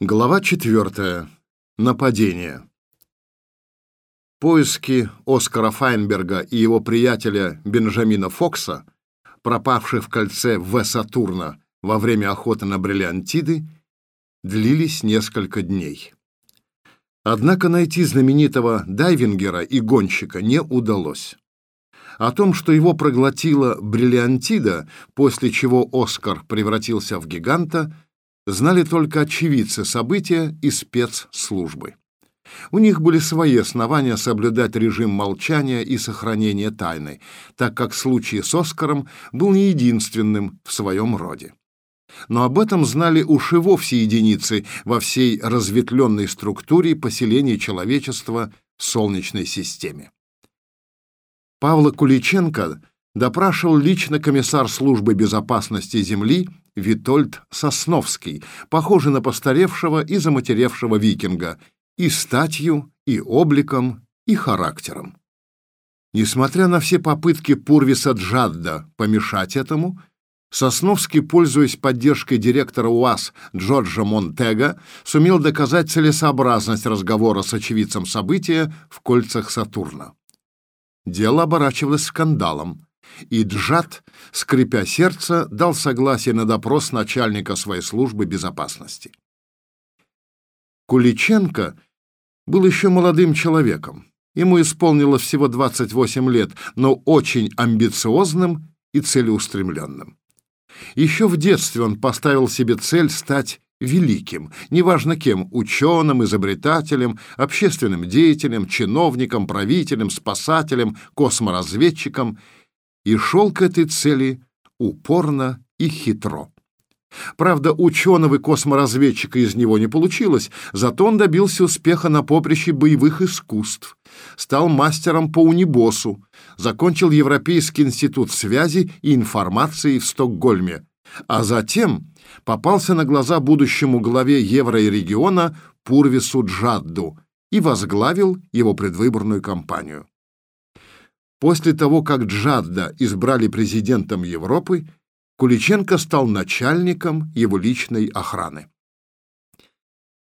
Глава 4. Нападение. Поиски Оскара Файнберга и его приятеля Бенджамина Фокса, пропавших в кольце В. Сатурна во время охоты на бриллиантиды, длились несколько дней. Однако найти знаменитого дайвингера и гонщика не удалось. О том, что его проглотила бриллиантида, после чего Оскар превратился в гиганта, знали только очевидцы события и спецслужбы. У них были свои основания соблюдать режим молчания и сохранения тайны, так как случай с Оскаром был не единственным в своем роде. Но об этом знали уж и вовсе единицы во всей разветвленной структуре поселения человечества в Солнечной системе. Павла Куличенко допрашивал лично комиссар службы безопасности Земли Витольд Сосновский, похожий на постаревшего и заматеревшего викинга, и статью, и обликом, и характером. Несмотря на все попытки Пурвиса Джадда помешать этому, Сосновский, пользуясь поддержкой директора УАЗ Джорджа Монтега, сумел доказать целесообразность разговора с очевидцем события в кольцах Сатурна. Дело оборачивалось скандалом и Джад, скрипя сердце, дал согласие на допрос начальника своей службы безопасности. Куличенко был еще молодым человеком. Ему исполнилось всего 28 лет, но очень амбициозным и целеустремленным. Еще в детстве он поставил себе цель стать великим, неважно кем, ученым, изобретателем, общественным деятелем, чиновником, правителем, спасателем, косморазведчиком – и шел к этой цели упорно и хитро. Правда, ученого и косморазведчика из него не получилось, зато он добился успеха на поприще боевых искусств, стал мастером по унибосу, закончил Европейский институт связи и информации в Стокгольме, а затем попался на глаза будущему главе Еврорегиона Пурвису Джадду и возглавил его предвыборную кампанию. После того, как Джадда избрали президентом Европы, Куличенко стал начальником его личной охраны.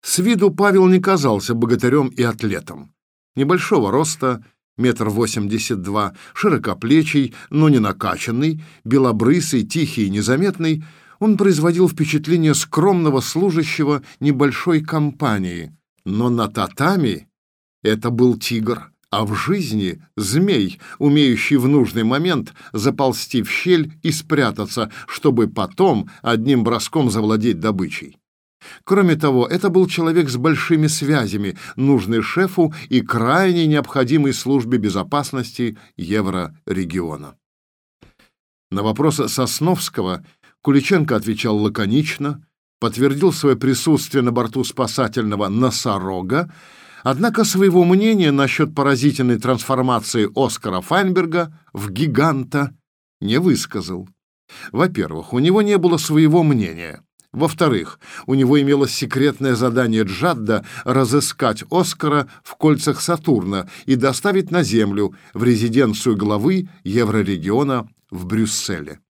С виду Павел не казался богатырем и атлетом. Небольшого роста, метр восемьдесят два, широкоплечий, но не накачанный, белобрысый, тихий и незаметный, он производил впечатление скромного служащего небольшой компании, но на татами это был тигр а в жизни змей, умеющий в нужный момент заползти в щель и спрятаться, чтобы потом одним броском завладеть добычей. Кроме того, это был человек с большими связями, нужный шефу и крайне необходимой службе безопасности Еврорегиона. На вопросы Сосновского Куличенко отвечал лаконично, подтвердил свое присутствие на борту спасательного «Носорога», Однако своего мнения насчет поразительной трансформации Оскара Файнберга в гиганта не высказал. Во-первых, у него не было своего мнения. Во-вторых, у него имелось секретное задание Джадда разыскать Оскара в кольцах Сатурна и доставить на Землю в резиденцию главы Еврорегиона в Брюсселе.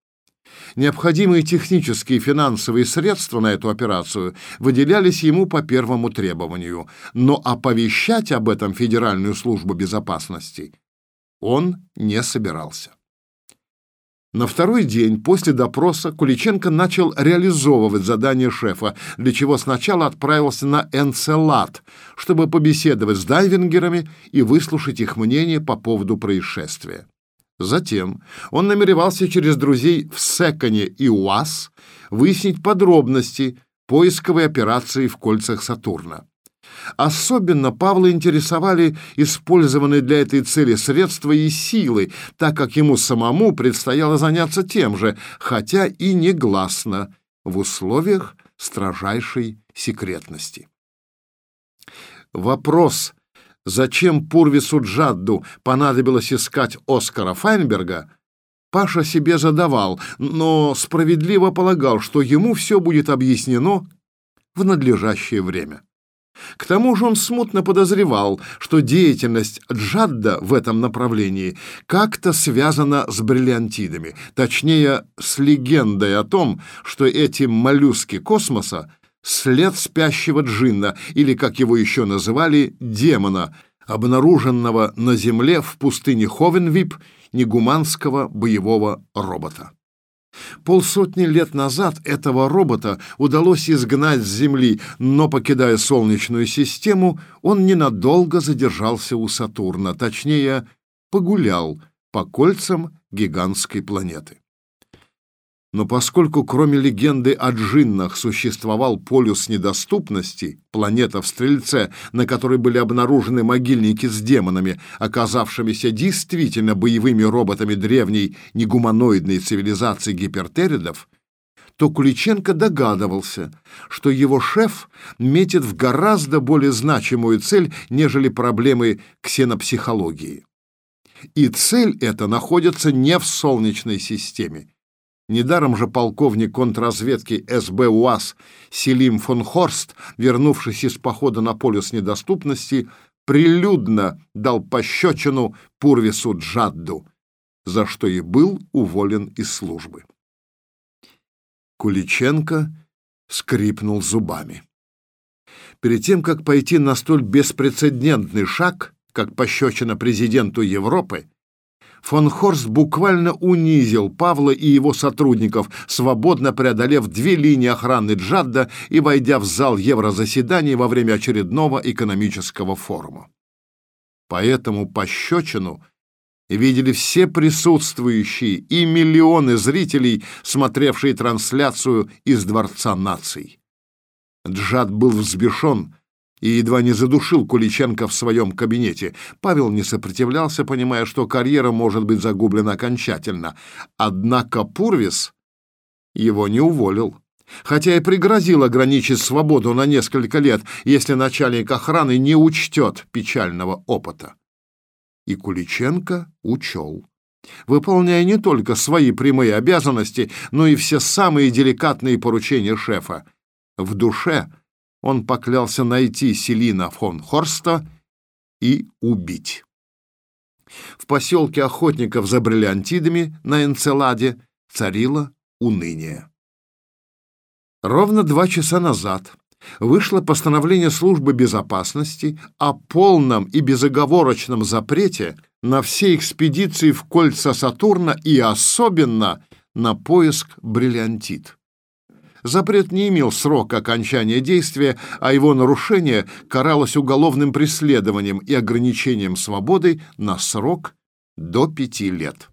Необходимые технические и финансовые средства на эту операцию выделялись ему по первому требованию, но оповещать об этом Федеральную службу безопасности он не собирался. На второй день после допроса Куличенко начал реализовывать задание шефа, для чего сначала отправился на Энцелад, чтобы побеседовать с дайвингерами и выслушать их мнение по поводу происшествия. Затем он намеревался через друзей в Секоне и УАЗ выяснить подробности поисковой операции в кольцах Сатурна. Особенно Павла интересовали использованные для этой цели средства и силы, так как ему самому предстояло заняться тем же, хотя и негласно, в условиях строжайшей секретности. Вопрос зачем Пурвису Джадду понадобилось искать Оскара Файнберга, Паша себе задавал, но справедливо полагал, что ему все будет объяснено в надлежащее время. К тому же он смутно подозревал, что деятельность Джадда в этом направлении как-то связана с бриллиантидами, точнее, с легендой о том, что эти моллюски космоса след спящего джинна, или, как его еще называли, демона, обнаруженного на Земле в пустыне Ховенвип негуманского боевого робота. Полсотни лет назад этого робота удалось изгнать с Земли, но, покидая Солнечную систему, он ненадолго задержался у Сатурна, точнее, погулял по кольцам гигантской планеты. Но поскольку кроме легенды о джиннах существовал полюс недоступности, планета в Стрельце, на которой были обнаружены могильники с демонами, оказавшимися действительно боевыми роботами древней негуманоидной цивилизации гипертеридов, то Куличенко догадывался, что его шеф метит в гораздо более значимую цель, нежели проблемы ксенопсихологии. И цель эта находится не в Солнечной системе, Недаром же полковник контрразведки СБ УАЗ Селим фон Хорст, вернувшись из похода на полюс недоступности, прилюдно дал пощечину Пурвису Джадду, за что и был уволен из службы. Куличенко скрипнул зубами. Перед тем, как пойти на столь беспрецедентный шаг, как пощечина президенту Европы, фон Хорст буквально унизил Павла и его сотрудников, свободно преодолев две линии охраны Джадда и войдя в зал еврозаседаний во время очередного экономического форума. Поэтому пощечину видели все присутствующие и миллионы зрителей, смотревшие трансляцию из Дворца наций. Джад был взбешен, и едва не задушил Куличенко в своем кабинете. Павел не сопротивлялся, понимая, что карьера может быть загублена окончательно. Однако Пурвис его не уволил. Хотя и пригрозил ограничить свободу на несколько лет, если начальник охраны не учтет печального опыта. И Куличенко учел выполняя не только свои прямые обязанности, но и все самые деликатные поручения шефа. В душе он поклялся найти Селина фон Хорста и убить. В поселке охотников за бриллиантидами на Энцеладе царило уныние. Ровно два часа назад вышло постановление службы безопасности о полном и безоговорочном запрете на все экспедиции в кольца Сатурна и особенно на поиск бриллиантид. Запрет не имел срока окончания действия, а его нарушение каралось уголовным преследованием и ограничением свободы на срок до пяти лет.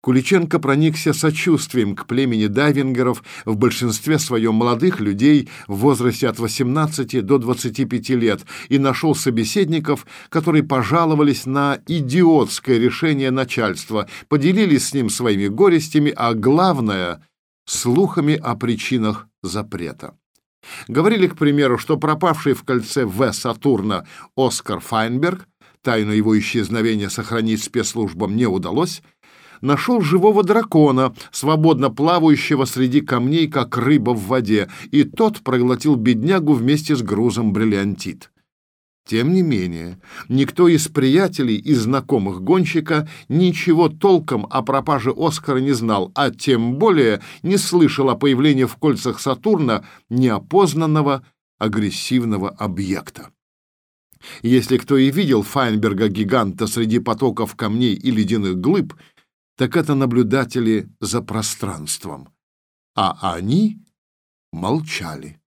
Куличенко проникся сочувствием к племени дайвингеров, в большинстве своем молодых людей в возрасте от 18 до 25 лет, и нашел собеседников, которые пожаловались на идиотское решение начальства, поделились с ним своими горестями, а главное слухами о причинах запрета. Говорили, к примеру, что пропавший в кольце В Сатурна Оскар Файнберг, тайну его исчезновения сохранить спецслужбам не удалось, нашел живого дракона, свободно плавающего среди камней, как рыба в воде, и тот проглотил беднягу вместе с грузом бриллиантит. Тем не менее, никто из приятелей и знакомых гонщика ничего толком о пропаже Оскара не знал, а тем более не слышал о появлении в кольцах Сатурна неопознанного агрессивного объекта. Если кто и видел Файнберга-гиганта среди потоков камней и ледяных глыб, так это наблюдатели за пространством. А они молчали.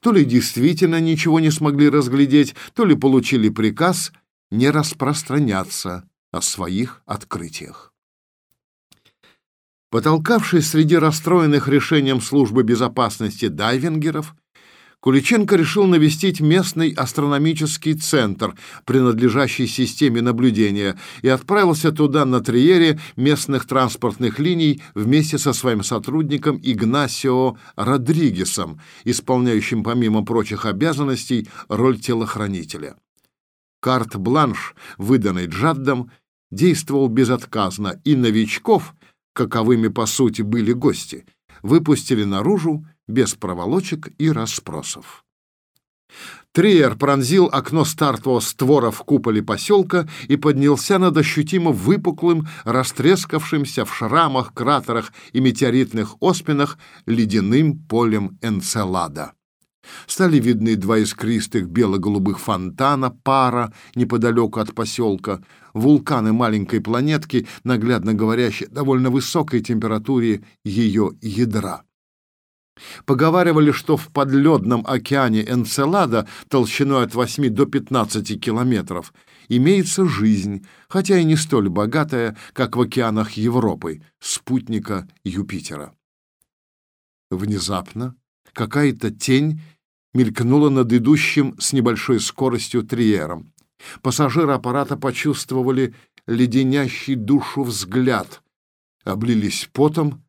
То ли действительно ничего не смогли разглядеть, то ли получили приказ не распространяться о своих открытиях. Потолкавшись среди расстроенных решением службы безопасности дайвингеров, Куличенко решил навестить местный астрономический центр, принадлежащий системе наблюдения, и отправился туда на триере местных транспортных линий вместе со своим сотрудником Игнасио Родригесом, исполняющим, помимо прочих обязанностей, роль телохранителя. Карт-бланш, выданный Джаддом, действовал безотказно, и новичков, каковыми по сути были гости, выпустили наружу без проволочек и расспросов. Триер пронзил окно стартового створа в куполе поселка и поднялся над ощутимо выпуклым, растрескавшимся в шрамах, кратерах и метеоритных оспинах ледяным полем Энцелада. Стали видны два искристых бело-голубых фонтана, пара неподалеку от поселка, вулканы маленькой планетки, наглядно говорящие довольно высокой температуре ее ядра. Поговаривали, что в подледном океане Энцелада толщиной от 8 до 15 километров имеется жизнь, хотя и не столь богатая, как в океанах Европы, спутника Юпитера. Внезапно какая-то тень мелькнула над идущим с небольшой скоростью триером. Пассажиры аппарата почувствовали леденящий душу взгляд, облились потом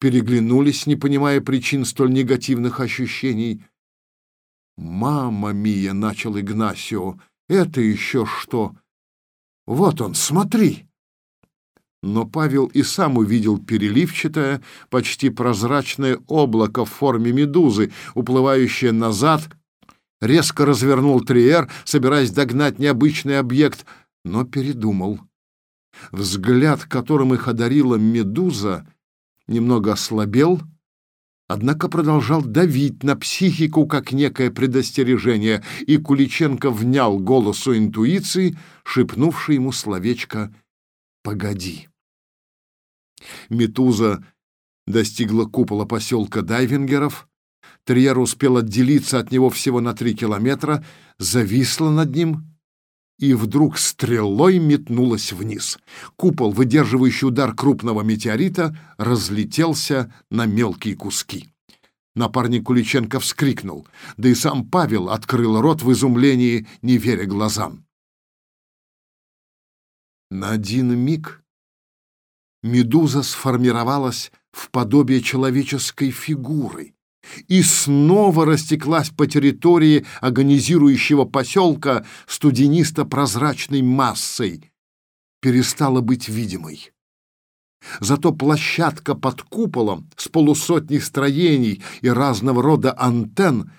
переглянулись, не понимая причин столь негативных ощущений. «Мама Мия!» — начал Игнасио. «Это еще что? Вот он, смотри!» Но Павел и сам увидел переливчатое, почти прозрачное облако в форме медузы, уплывающее назад, резко развернул Триер, собираясь догнать необычный объект, но передумал. Взгляд, которым их одарила медуза, немного ослабел, однако продолжал давить на психику как некое предостережение, и Куличенко внял голосу интуиции, шепнувшей ему словечко «Погоди». Метуза достигла купола поселка Дайвингеров, Триер успел отделиться от него всего на три километра, зависла над ним и вдруг стрелой метнулась вниз. Купол, выдерживающий удар крупного метеорита, разлетелся на мелкие куски. Напарник Куличенко вскрикнул, да и сам Павел открыл рот в изумлении, не веря глазам. На один миг медуза сформировалась в подобие человеческой фигуры, и снова растеклась по территории агонизирующего поселка студенисто-прозрачной массой, перестала быть видимой. Зато площадка под куполом с полусотней строений и разного рода антенн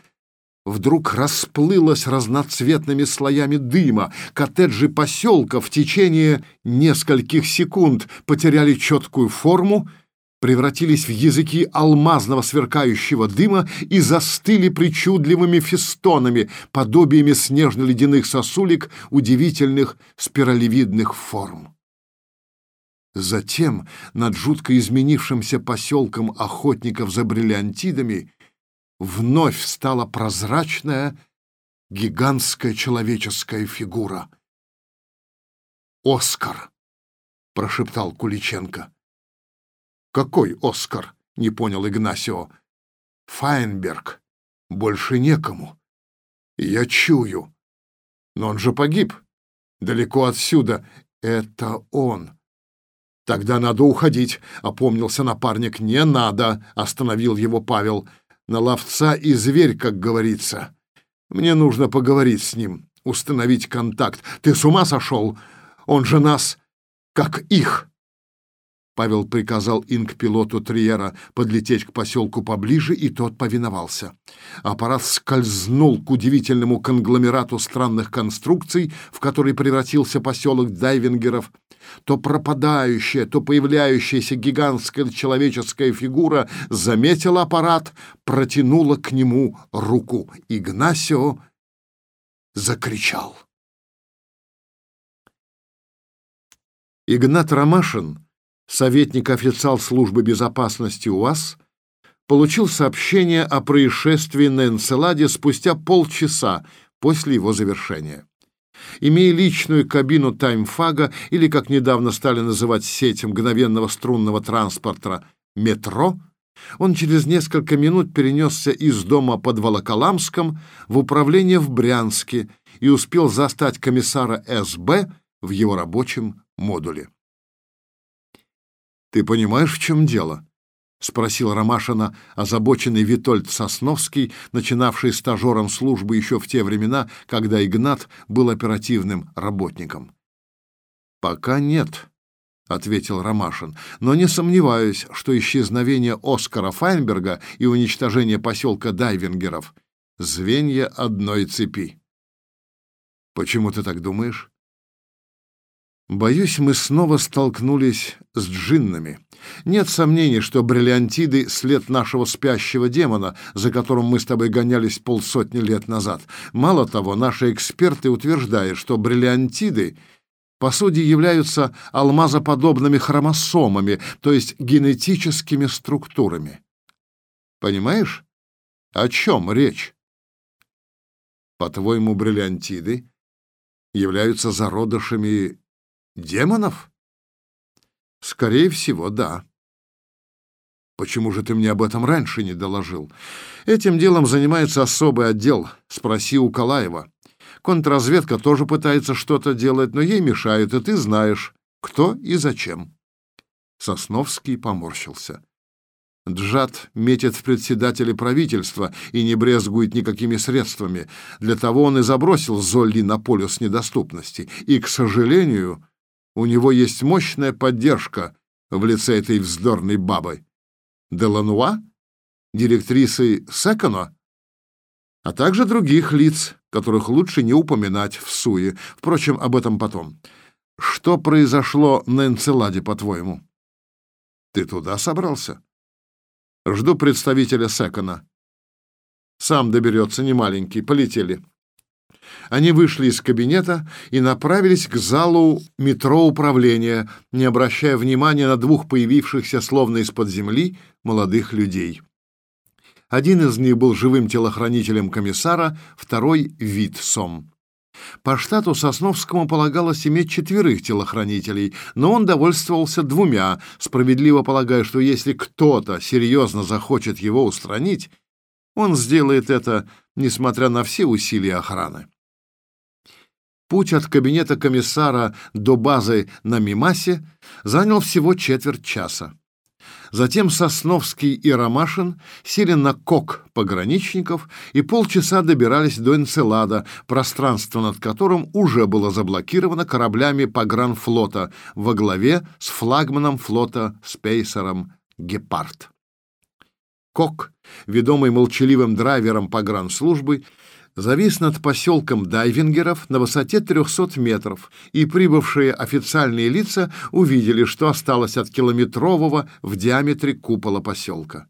вдруг расплылась разноцветными слоями дыма. Коттеджи поселка в течение нескольких секунд потеряли четкую форму превратились в языки алмазного сверкающего дыма и застыли причудливыми фестонами, подобиями снежно-ледяных сосулек удивительных спиралевидных форм. Затем над жутко изменившимся поселком охотников за бриллиантидами вновь стала прозрачная гигантская человеческая фигура. «Оскар!» — прошептал Куличенко. «Какой Оскар?» — не понял Игнасио. «Файнберг. Больше некому. Я чую. Но он же погиб. Далеко отсюда. Это он». «Тогда надо уходить», — опомнился напарник. «Не надо», — остановил его Павел. «На ловца и зверь, как говорится. Мне нужно поговорить с ним, установить контакт. Ты с ума сошел? Он же нас, как их». Павел приказал инк-пилоту Триера подлететь к поселку поближе, и тот повиновался. Аппарат скользнул к удивительному конгломерату странных конструкций, в который превратился поселок дайвингеров. То пропадающая, то появляющаяся гигантская человеческая фигура заметила аппарат, протянула к нему руку. Игнасио закричал. Игнат Ромашин советник-официал службы безопасности УАЗ, получил сообщение о происшествии на Энцеладе спустя полчаса после его завершения. Имея личную кабину таймфага, или, как недавно стали называть сеть мгновенного струнного транспорта, метро, он через несколько минут перенесся из дома под Волоколамском в управление в Брянске и успел застать комиссара СБ в его рабочем модуле. «Ты понимаешь, в чем дело?» — спросил Ромашина озабоченный Витольд Сосновский, начинавший стажером службы еще в те времена, когда Игнат был оперативным работником. «Пока нет», — ответил Ромашин, «но не сомневаюсь, что исчезновение Оскара Файнберга и уничтожение поселка Дайвингеров звенья одной цепи. Почему ты так думаешь? Боюсь, мы снова столкнулись с джиннами. Нет сомнений, что бриллиантиды — след нашего спящего демона, за которым мы с тобой гонялись полсотни лет назад. Мало того, наши эксперты утверждают, что бриллиантиды по сути являются алмазоподобными хромосомами, то есть генетическими структурами. Понимаешь, о чем речь? По-твоему, бриллиантиды являются зародышами Демонов? Скорее всего, да. Почему же ты мне об этом раньше не доложил? Этим делом занимается особый отдел. Спроси у Калаева. Контрразведка тоже пытается что-то делать, но ей мешают, и ты знаешь, кто и зачем. Сосновский поморщился. Джад метит в председателя правительства и не брезгует никакими средствами. Для того он и забросил Золли на полюс недоступности. И, к сожалению, у него есть мощная поддержка в лице этой вздорной бабы. Делануа, директрисы Секоно, а также других лиц, которых лучше не упоминать в суе. Впрочем, об этом потом. Что произошло на Энцеладе, по-твоему? Ты туда собрался? Жду представителя Секона. Сам доберется, не маленький. Полетели. Они вышли из кабинета и направились к залу метро управления, не обращая внимания на двух появившихся словно из-под земли молодых людей. Один из них был живым телохранителем комиссара, второй — Витсом. По штату Сосновскому полагалось иметь четверых телохранителей, но он довольствовался двумя, справедливо полагая, что если кто-то серьезно захочет его устранить, он сделает это, несмотря на все усилия охраны. Путь от кабинета комиссара до базы на Мимасе занял всего четверть часа. Затем Сосновский и Ромашин сели на кок пограничников и полчаса добирались до Энцелада, пространство над которым уже было заблокировано кораблями погранфлота во главе с флагманом флота спейсером «Гепард». Кок, ведомый молчаливым драйвером погранслужбы, завис над поселком дайвингеров на высоте 300 метров, и прибывшие официальные лица увидели, что осталось от километрового в диаметре купола поселка.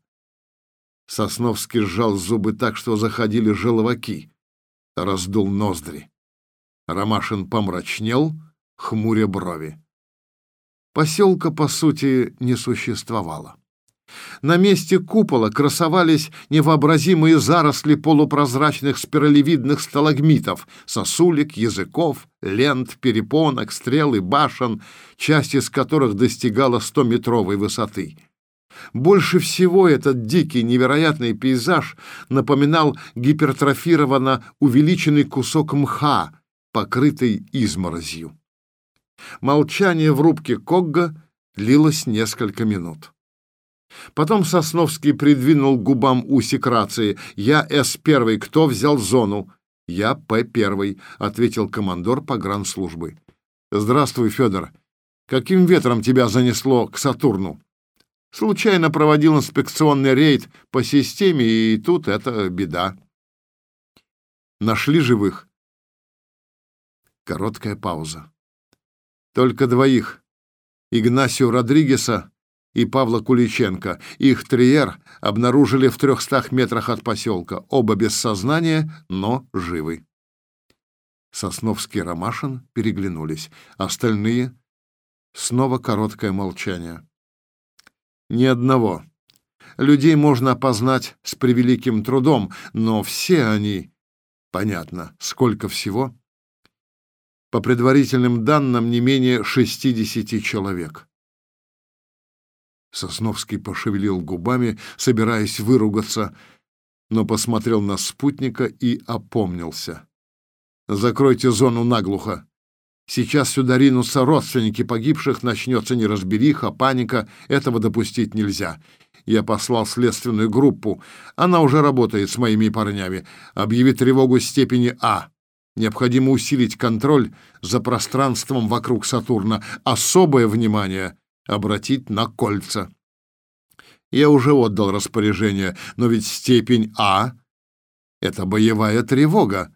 Сосновский сжал зубы так, что заходили желваки, раздул ноздри. Ромашин помрачнел, хмуря брови. Поселка, по сути, не существовало. На месте купола красовались невообразимые заросли полупрозрачных спиралевидных сталагмитов, сосулек, языков, лент, перепонок, стрел и башен, часть из которых достигала стометровой высоты. Больше всего этот дикий невероятный пейзаж напоминал гипертрофированно увеличенный кусок мха, покрытый изморозью. Молчание в рубке Когга длилось несколько минут. Потом Сосновский придвинул губам усик рации. «Я С-1. Кто взял зону?» «Я П-1», — ответил командор погранслужбы. «Здравствуй, Федор. Каким ветром тебя занесло к Сатурну?» «Случайно проводил инспекционный рейд по системе, и тут это беда». «Нашли живых?» Короткая пауза. «Только двоих. Игнасио Родригеса и Павла Куличенко. Их триер обнаружили в трехстах метрах от поселка. Оба без сознания, но живы. Сосновский Ромашин переглянулись. Остальные — снова короткое молчание. Ни одного. Людей можно опознать с превеликим трудом, но все они... Понятно, сколько всего? По предварительным данным, не менее 60 человек. Сосновский пошевелил губами, собираясь выругаться, но посмотрел на спутника и опомнился. «Закройте зону наглухо. Сейчас сюда ринутся родственники погибших, начнется неразбериха, паника. Этого допустить нельзя. Я послал следственную группу. Она уже работает с моими парнями. Объявит тревогу степени А. Необходимо усилить контроль за пространством вокруг Сатурна. Особое внимание обратить на кольца. Я уже отдал распоряжение, но ведь степень А Это боевая тревога.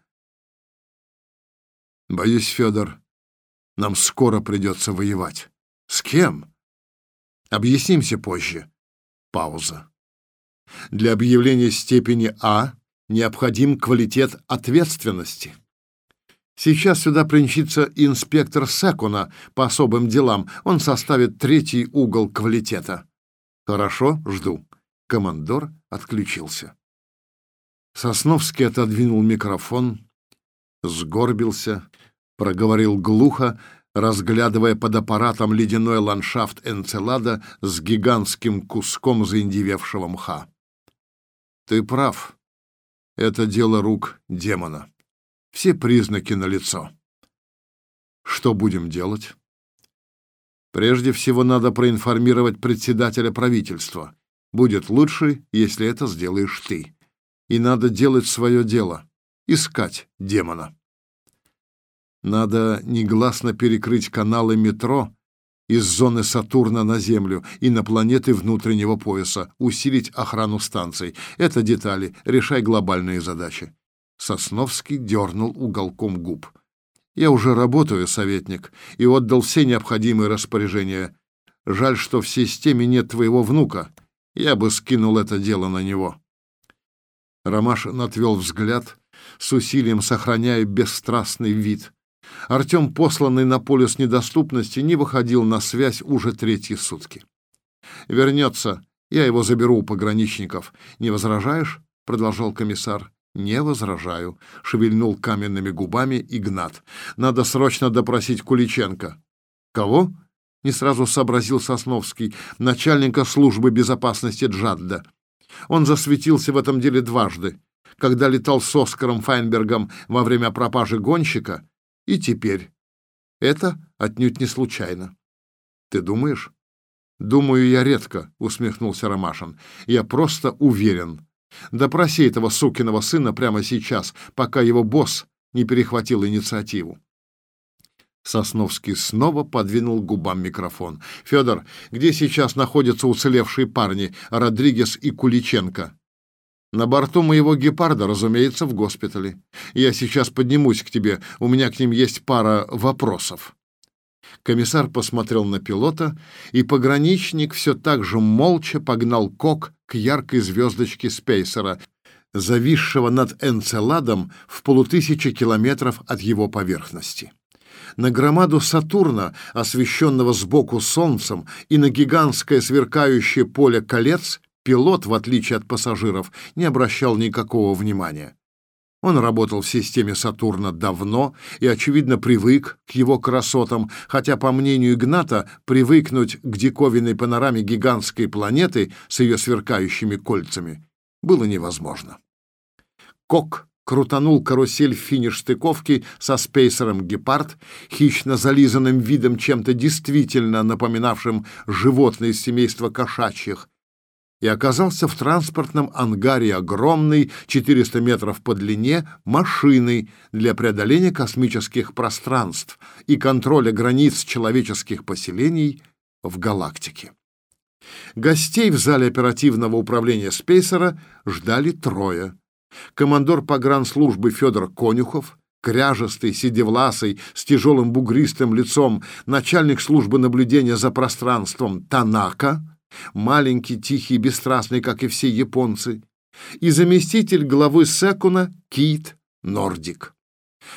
Боюсь, Федор, нам скоро придется воевать. С кем? Объяснимся позже. Пауза. Для объявления степени А необходим квалитет ответственности. Сейчас сюда принчится инспектор Секуна по особым делам. Он составит третий угол квалитета. Хорошо, жду. Командор отключился. Сосновский отодвинул микрофон, сгорбился, проговорил глухо, разглядывая под аппаратом ледяной ландшафт Энцелада с гигантским куском заиндевевшего мха. «Ты прав. Это дело рук демона. Все признаки налицо. Что будем делать?» «Прежде всего надо проинформировать председателя правительства. Будет лучше, если это сделаешь ты. И надо делать свое дело. Искать демона». Надо негласно перекрыть каналы метро из зоны Сатурна на Землю и на планеты внутреннего пояса, усилить охрану станций. Это детали, решай глобальные задачи. Сосновский дернул уголком губ. Я уже работаю, советник, и отдал все необходимые распоряжения. Жаль, что в системе нет твоего внука. Я бы скинул это дело на него. Ромашин отвел взгляд, с усилием сохраняя бесстрастный вид. Артем, посланный на полюс недоступности, не выходил на связь уже третьи сутки. «Вернется, я его заберу у пограничников. Не возражаешь?» — продолжал комиссар. «Не возражаю», — шевельнул каменными губами Игнат. «Надо срочно допросить Куличенко». «Кого?» — не сразу сообразил Сосновский, начальника службы безопасности Джадда. Он засветился в этом деле дважды. Когда летал с Оскаром Файнбергом во время пропажи гонщика и теперь. Это отнюдь не случайно. Ты думаешь? Думаю я редко, усмехнулся Ромашин. Я просто уверен. Допроси этого сукиного сына прямо сейчас, пока его босс не перехватил инициативу. Сосновский снова подвинул губам микрофон. «Федор, где сейчас находятся уцелевшие парни, Родригес и Куличенко?» На борту моего гепарда, разумеется, в госпитале. Я сейчас поднимусь к тебе, у меня к ним есть пара вопросов. Комиссар посмотрел на пилота, и пограничник все так же молча погнал кок к яркой звездочке спейсера, зависшего над Энцеладом в полутысячи километров от его поверхности. На громаду Сатурна, освещенного сбоку солнцем, и на гигантское сверкающее поле колец пилот, в отличие от пассажиров, не обращал никакого внимания. Он работал в системе Сатурна давно и, очевидно, привык к его красотам, хотя, по мнению Игната, привыкнуть к диковинной панораме гигантской планеты с ее сверкающими кольцами было невозможно. Кок крутанул карусель в финиш стыковки со спейсером «Гепард», хищно зализанным видом чем-то действительно напоминавшим животное из семейства кошачьих, и оказался в транспортном ангаре огромной, 400 метров по длине, машиной для преодоления космических пространств и контроля границ человеческих поселений в галактике. Гостей в зале оперативного управления Спейсера ждали трое. Командор погранслужбы Федор Конюхов, кряжестый, седевласый, с тяжелым бугристым лицом, начальник службы наблюдения за пространством Танака — маленький, тихий, бесстрастный, как и все японцы, и заместитель главы Секуна Кит Нордик.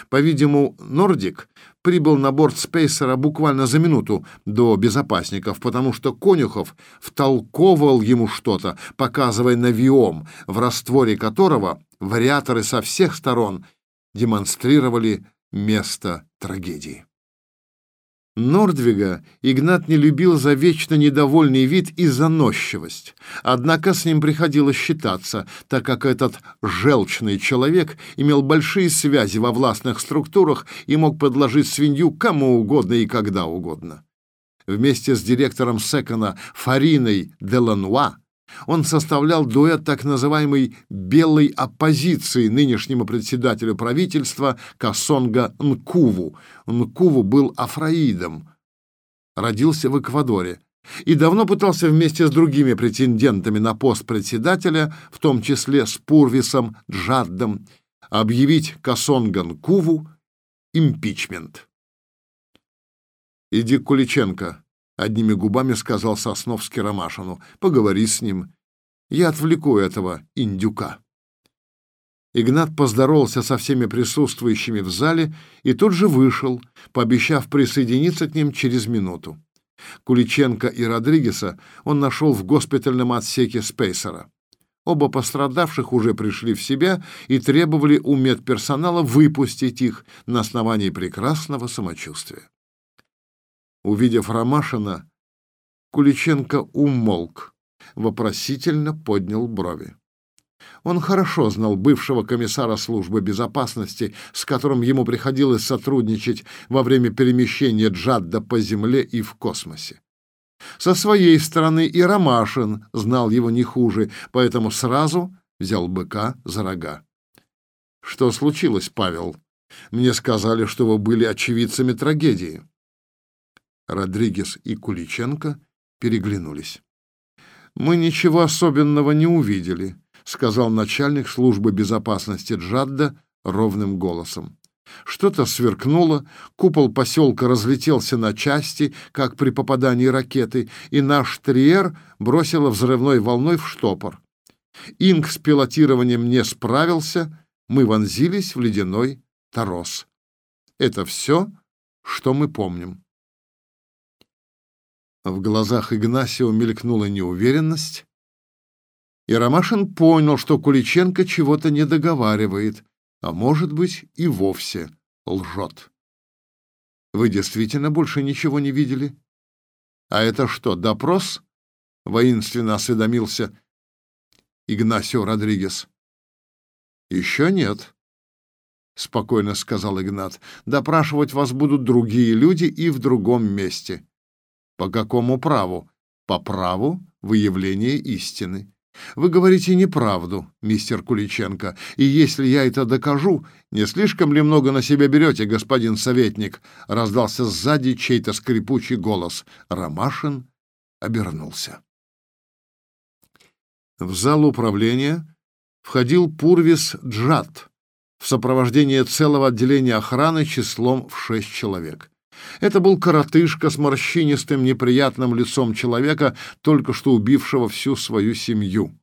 По-видимому, Нордик прибыл на борт Спейсера буквально за минуту до безопасников, потому что Конюхов втолковывал ему что-то, показывая навиом, в растворе которого вариаторы со всех сторон демонстрировали место трагедии. Нордвига Игнат не любил за вечно недовольный вид и заносчивость. Однако с ним приходилось считаться, так как этот желчный человек имел большие связи во властных структурах и мог подложить свинью кому угодно и когда угодно. Вместе с директором Секона Фариной Делануа он составлял дуэт так называемой «белой оппозиции» нынешнему председателю правительства Кассонга Нкуву. Нкуву был афраидом, родился в Эквадоре, и давно пытался вместе с другими претендентами на пост председателя, в том числе с Пурвисом Джаддом, объявить Касонган Куву импичмент. «Иди Куличенко», — одними губами сказал Сосновский Ромашину. «Поговори с ним. Я отвлеку этого индюка». Игнат поздоровался со всеми присутствующими в зале и тут же вышел, пообещав присоединиться к ним через минуту. Куличенко и Родригеса он нашел в госпитальном отсеке Спейсера. Оба пострадавших уже пришли в себя и требовали у медперсонала выпустить их на основании прекрасного самочувствия. Увидев Ромашина, Куличенко умолк, вопросительно поднял брови. Он хорошо знал бывшего комиссара службы безопасности, с которым ему приходилось сотрудничать во время перемещения Джадда по земле и в космосе. Со своей стороны и Ромашин знал его не хуже, поэтому сразу взял быка за рога. «Что случилось, Павел? Мне сказали, что вы были очевидцами трагедии». Родригес и Куличенко переглянулись. «Мы ничего особенного не увидели», сказал начальник службы безопасности Джадда ровным голосом. Что-то сверкнуло, купол поселка разлетелся на части, как при попадании ракеты, и наш триер бросило взрывной волной в штопор. Инг с пилотированием не справился, мы вонзились в ледяной торос. Это все, что мы помним. В глазах Игнасио мелькнула неуверенность, и Ромашин понял, что Куличенко чего-то не договаривает, а может быть и вовсе лжет. Вы действительно больше ничего не видели? А это что, допрос? Воинственно осведомился Игнасио Родригес. Еще нет, спокойно сказал Игнат. Допрашивать вас будут другие люди и в другом месте. По какому праву? По праву выявления истины. Вы говорите неправду, мистер Куличенко, и если я это докажу, не слишком ли много на себя берете, господин советник? Раздался сзади чей-то скрипучий голос. Ромашин обернулся. В зал управления входил Пурвис Джат в сопровождении целого отделения охраны числом в шесть человек. Это был коротышка с морщинистым неприятным лицом человека, только что убившего всю свою семью.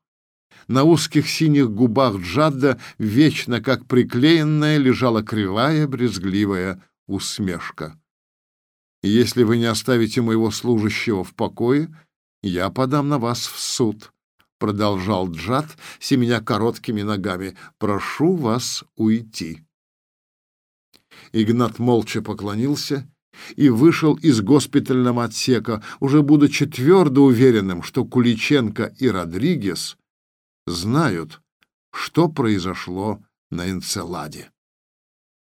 На узких синих губах Джадда вечно как приклеенная лежала кривая, брезгливая усмешка. «Если вы не оставите моего служащего в покое, я подам на вас в суд», — продолжал Джад, семеня короткими ногами. «Прошу вас уйти». Игнат молча поклонился и вышел из госпитального отсека, уже будучи твердо уверенным, что Куличенко и Родригес знают, что произошло на Энцеладе.